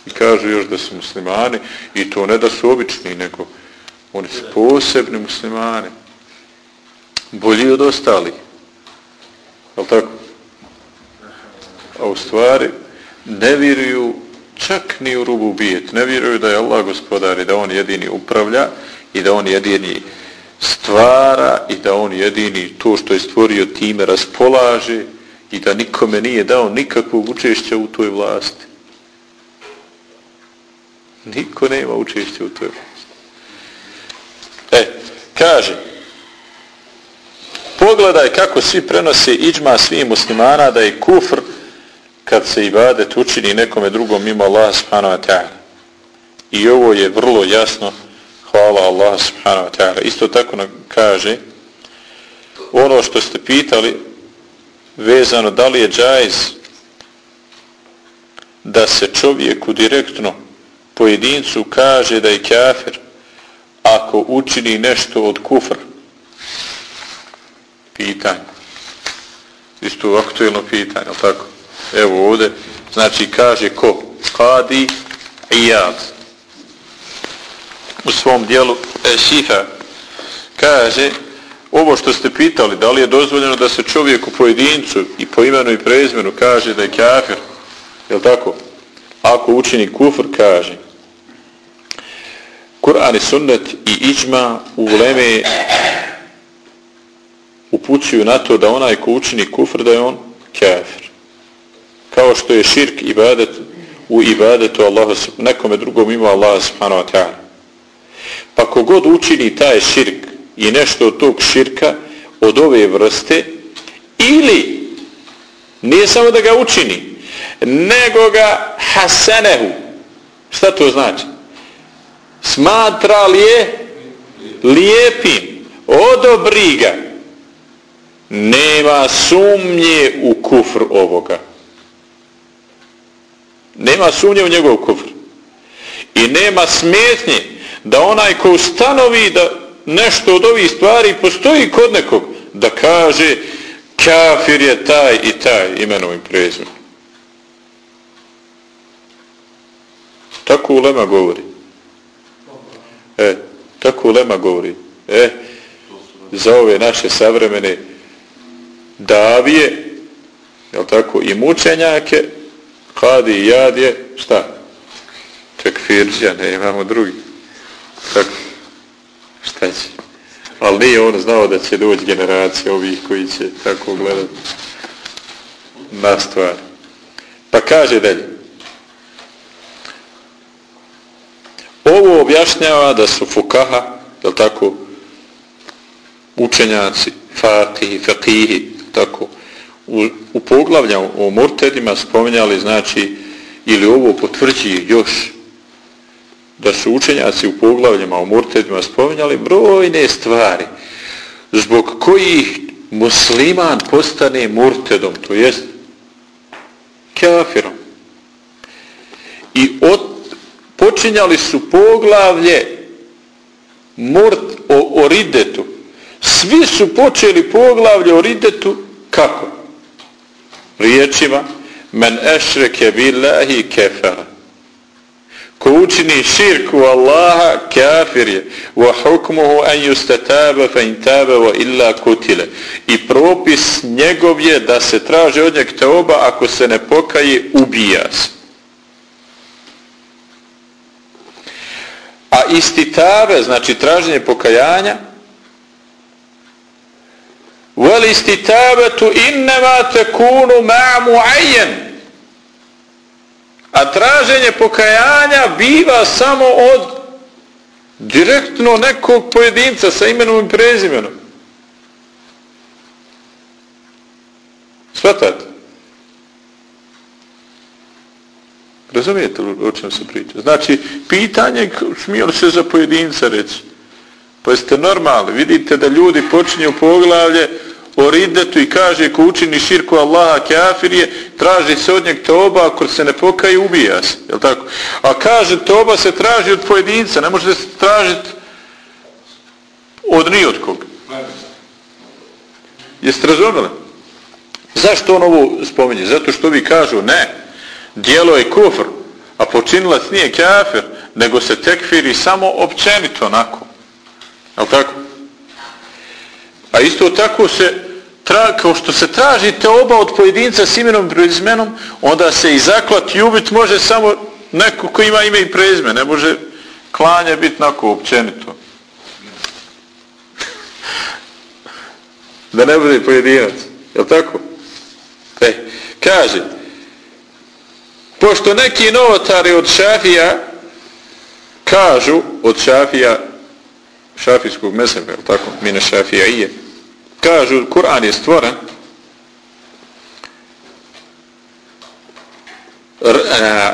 Speaker 1: I kažu još da su muslimani, i to ne da su obični, nego oni su posebni muslimani. Bolji od ostali. Je tako? A u stvari ne vjeruju čak ni u rubu bijet. Ne vjeruju da je Allah gospodar i da on jedini upravlja i da on jedini stvara i da on jedini to što je stvorio time raspolaže i da nikome nije dao nikakvog učešća u toj vlasti. Niko nema učešća u toj vlasti. E, kaže, pogledaj kako svi prenose iđma svih muslimana da je kufr kad se ibadet učini nekome drugom mimo Allaha subhanahu wa ta'ala. I ovo je vrlo jasno, hvala Allah subhanahu wa ta'ala. Isto tako nam kaže, ono što ste pitali, vezano da li je džajz da se čovjeku direktno pojedincu kaže da je kafir ako učini nešto od kufra. Pitanje. Isto aktuelno pitanje, ali tako? Evo ovdje, znači kaže ko? Kadi Iyad. U svom dijelu e, Šifa kaže ovo što ste pitali, da li je dozvoljeno da se čovjeku pojedincu i po imenu i prezimenu kaže da je kafir, je tako? Ako učini kufr, kaže Kur'an i sunnet i iđma u vleme upućuju na to da onaj ko učini kufr da je on kafir kao što je širk ibadet u ibadetu Allaha nekome drugom ima Allah subhanahu wa ta'ala. Pa kogod učini taj širk i nešto od tog širka od ove vrste ili nije samo da ga učini nego ga hasenehu šta to znači? smatra li je lijepim odobri ga nema sumnje u kufr ovoga Nema sumnje u njegov kufr. I nema smetnje da onaj ko ustanovi da nešto od ovih stvari postoji kod nekog, da kaže kafir je taj i taj imenom i prezimom. Tako ulema govori. E, tako ulema govori. E, za ove naše savremene davije, jel tako, i mučenjake, Kadi i jad je, šta? Tekfirđa, ne imamo drugi. Tako, šta će? Ali nije on znao da će doći generacija ovih koji će tako gledati na stvar. Pa kaže dalje. Ovo objašnjava da su fukaha, je tako, učenjaci, fatihi, fakihi, tako, u, u poglavlja o murtedima spominjali, znači, ili ovo potvrđi još, da su učenjaci u poglavljama o murtedima spominjali brojne stvari zbog kojih musliman postane murtedom, to jest kafirom. I od, počinjali su poglavlje murt o, o ridetu. Svi su počeli poglavlje o ridetu kako? Riječima men ešreke billahi kefara ko učini širku Allaha kafir je. Wa hukmuhu an yustataba fa in taba wa illa kutila i propis njegov je da se traži od njeg teoba ako se ne pokaje ubija se. A istitave znači traženje pokajanja wal istitabatu innama takunu ma A traženje pokajanja biva samo od direktno nekog pojedinca sa imenom i prezimenom. Svatate? Razumijete o čem se priča? Znači, pitanje smije li se za pojedinca reći? Pa jeste normalni, vidite da ljudi počinju poglavlje o riddetu i kaže ko učini širku Allaha kafir je, traži se od njeg toba, ako se ne pokaje, ubija se. Jel tako? A kaže toba se traži od pojedinca, ne može se tražiti od nijodkog. Jeste razumeli? Zašto on ovo spominje? Zato što vi kažu ne, dijelo je kufr, a počinilac nije kafir, nego se tekfiri samo općenito onako. Jel tako? A isto tako se tra, kao što se traži te oba od pojedinca s imenom i prezmenom, onda se i zaklat i ubit može samo neko ko ima ime i prezme, ne može klanje biti nako općenito. da ne bude pojedinac. Je tako? E, kaže, pošto neki novotari od šafija kažu od šafija šafijskog meseba, je tako? Mine šafija i je kažu Kur'an je stvoren e,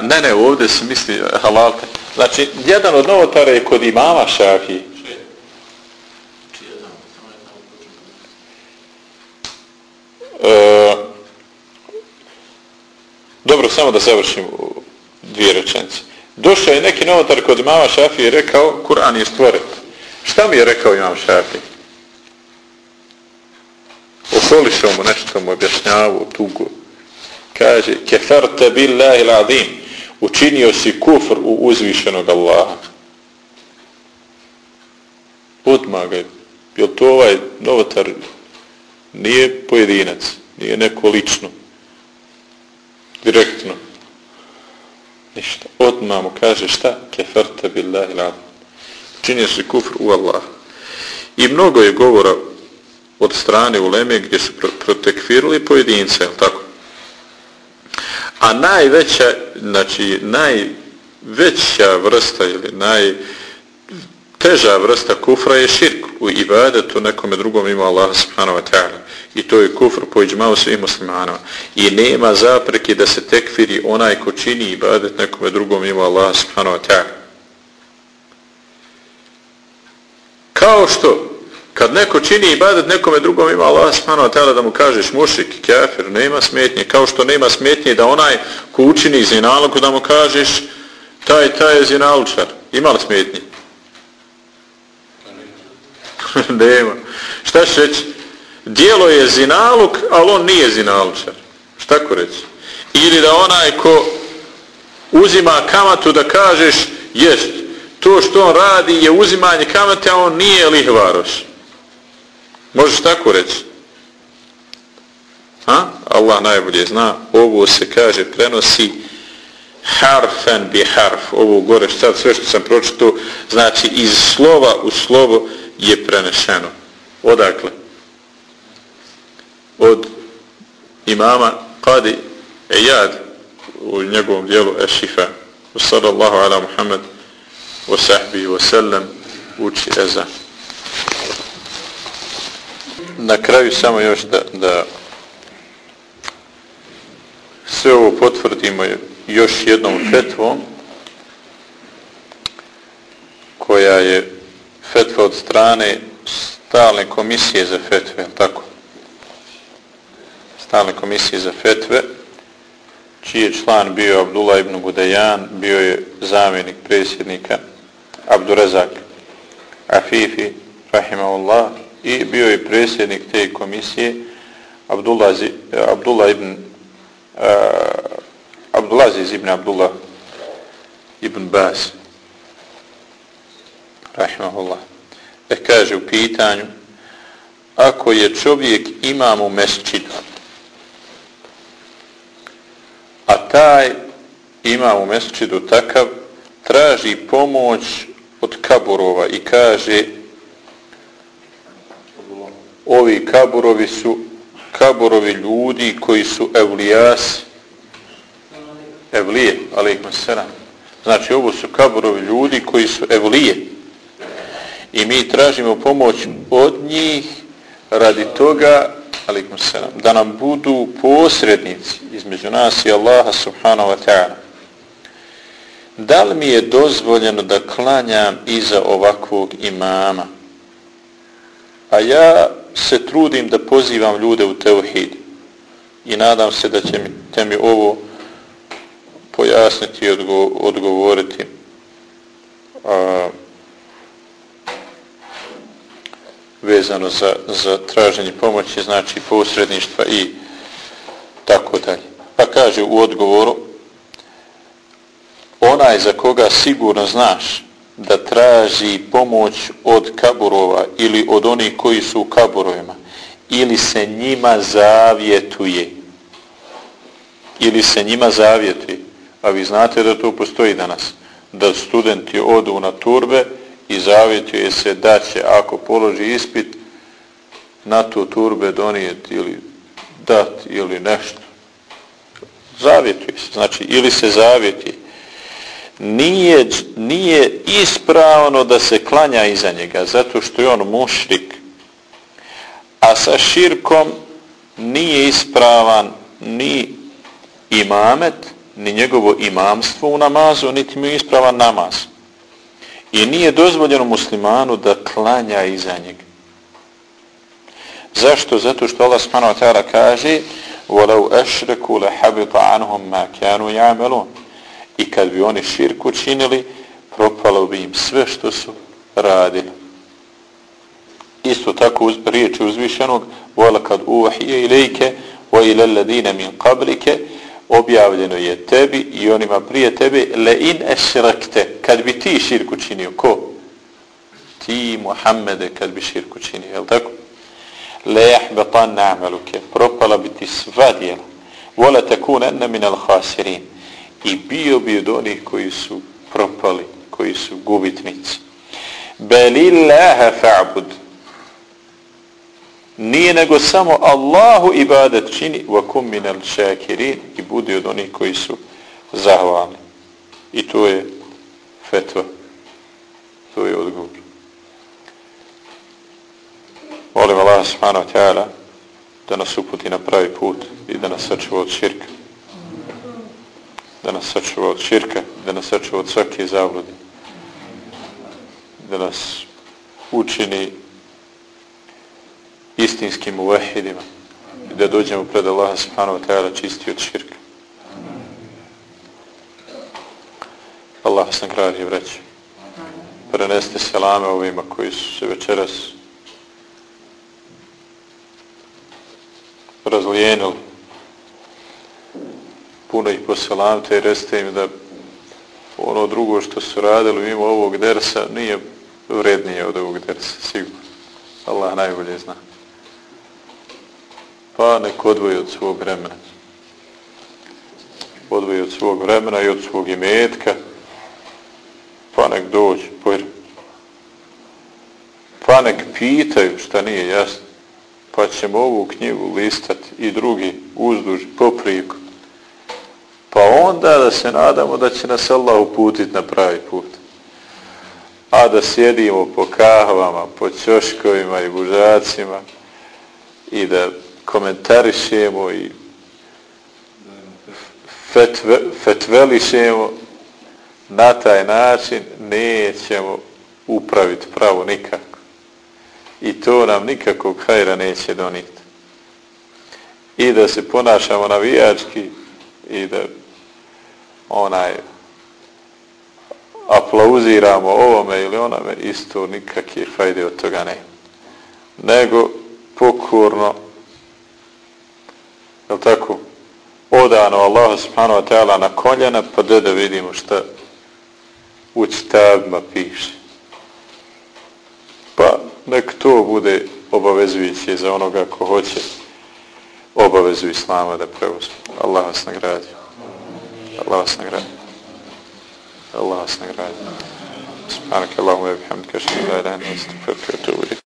Speaker 1: ne ne ovdje se misli e, halalte. Znači jedan od novotara je kod imama šafi e, dobro samo da završim dvije rečenice. Došao je neki novotar kod imama šafi i rekao Kur'an je stvoren. Šta mi je rekao imam šafi okolišao mu nešto mu objašnjavao dugo. kaže kefarte billahi l'adim učinio si kufr u uzvišenog Allaha. Odmah ga je to ovaj novotar nije pojedinac nije neko lično direktno? Ništa. Odmah mu kaže šta? Kefarte billahi l'adim učinio si kufr u Allaha i mnogo je govora od strane uleme gdje su protekfirili pojedince, tako? A najveća, znači najveća vrsta ili najteža vrsta kufra je širk u ibadetu nekome drugom ima Allah subhanahu wa ta'ala. I to je kufr po iđmao svih muslimanova. I nema zapreke da se tekfiri onaj ko čini ibadet nekome drugom ima Allah subhanahu wa ta'ala. Kao što Kad neko čini ibadet nekome drugom ima Allah subhanahu tela da mu kažeš mušik, kafir, nema smetnje. Kao što nema smetnje da onaj ko učini zinalogu da mu kažeš taj, taj je zinalučar. Ima li smetnje? nema. Šta će reći? Dijelo je zinalog, ali on nije zinalučar. Šta ko reći? Ili da onaj ko uzima kamatu da kažeš jest, to što on radi je uzimanje kamate, a on nije lihvaroš. Možeš tako reći? Ha? Allah najbolje zna. Ovo se kaže, prenosi harfen bi harf. Ovo gore, šta sve što sam pročitao, znači iz slova u slovo je prenešeno. Odakle? Od imama Qadi Ejad u njegovom dijelu Ešifa. Sallallahu ala Muhammed wa sahbihi wa sallam uči ezan na kraju samo još da, da sve ovo potvrdimo još jednom fetvom koja je fetva od strane stalne komisije za fetve, tako? Stalne komisije za fetve, čiji je član bio Abdullah ibn Budajan, bio je zamjenik predsjednika Abdurezak Afifi, rahimahullah, i bio je predsjednik te komisije Abdullah, Abdullah ibn uh, Abdulaziz ibn Abdullah ibn Bas rahimahullah. E kaže u pitanju ako je čovjek imam u mesčidu a taj imam u mesčidu takav traži pomoć od kaburova i kaže ovi kaburovi su kaburovi ljudi koji su evlijas evlije, alaikum selam. znači ovo su kaburovi ljudi koji su evlije. I mi tražimo pomoć od njih radi toga alaikum selam, da nam budu posrednici između nas i Allaha subhanahu wa ta'ala. Da li mi je dozvoljeno da klanjam iza ovakvog imama? A ja se trudim da pozivam ljude u teuhid i nadam se da će mi, te mi ovo pojasniti i odgo, odgovoriti a, vezano za, za traženje pomoći, znači posredništva i tako dalje. Pa kaže u odgovoru onaj za koga sigurno znaš da traži pomoć od kaburova ili od onih koji su u kaburovima ili se njima zavjetuje. Ili se njima zavjetuje a vi znate da to postoji danas da studenti odu na turbe i zavjetuje se da će ako položi ispit na to turbe donijeti ili dat ili nešto. Zavjetuje se znači ili se zavjetuje nije, nije ispravno da se klanja iza njega, zato što je on mušrik. A sa širkom nije ispravan ni imamet, ni njegovo imamstvo u namazu, niti mu je ispravan namaz. I nije dozvoljeno muslimanu da klanja iza njega. Zašto? Zato što Allah subhanahu wa ta'ala kaže وَلَوْ أَشْرَكُوا لَحَبِطَ عَنْهُمْ مَا كَانُوا يَعْمَلُونَ i kad bi oni širku činili, propalo bi im sve što su radili. Isto tako uz, riječi uzvišenog, وَلَكَدْ kad إِلَيْكَ وَإِلَى الَّذِينَ مِنْ قَبْلِكَ min objavljeno je tebi i onima prije tebe, le in ešrakte, kad bi ti širku činio, ko? Ti, Muhammede, kad bi širku činio, je li tako? Le jahbetan na'maluke, propala bi ti sva djela vola takun enne min al khasirin, i bio bi od onih koji su propali, koji su gubitnici. Belillaha fa'bud. Nije nego samo Allahu ibadat čini wa kum minal shakirin i budi od onih koji su zahvalni. I to je fetva. To je odgovor. Molim Allah subhanahu wa ta'ala da nas uputi na pravi put i da nas sačuva od širka da nas sačuva od širka, da nas sačuva od svake zavlodi, da nas učini istinskim uvahidima i da dođemo pred Allaha subhanahu wa ta'ala čisti od širka. Allah sam nagradi vreći. Preneste selame ovima koji su se večeras razlijenili puno ih poselamte i reste im da ono drugo što su radili mimo ovog dersa nije vrednije od ovog dersa, sigurno. Allah najbolje zna. Pa nek odvoji od svog vremena. Odvoji od svog vremena i od svog imetka. Pa nek dođe. Pa nek pitaju šta nije jasno. Pa ćemo ovu knjigu listati i drugi uzduž popriku onda da se nadamo da će nas Allah uputiti na pravi put. A da sjedimo po kahvama, po čoškovima i bužacima i da komentarišemo i fetve, fetvelišemo na taj način nećemo upraviti pravo nikako. I to nam nikakvog hajra neće doniti. I da se ponašamo navijački i da onaj aplauziramo ovome ili onome, isto nikakve fajde od toga ne. Nego pokorno, je tako, odano Allah subhanahu wa ta'ala na koljena, pa da da vidimo šta, u kitabima piše. Pa nek to bude obavezujuće za onoga ko hoće obavezu Islama da preuzme. Allah vas nagradi. Allah vas nagradi. Allah vas nagradi. Subhanak Allahumma bihamdika ashhadu an la ilaha illa anta astaghfiruka wa atubu ilayk.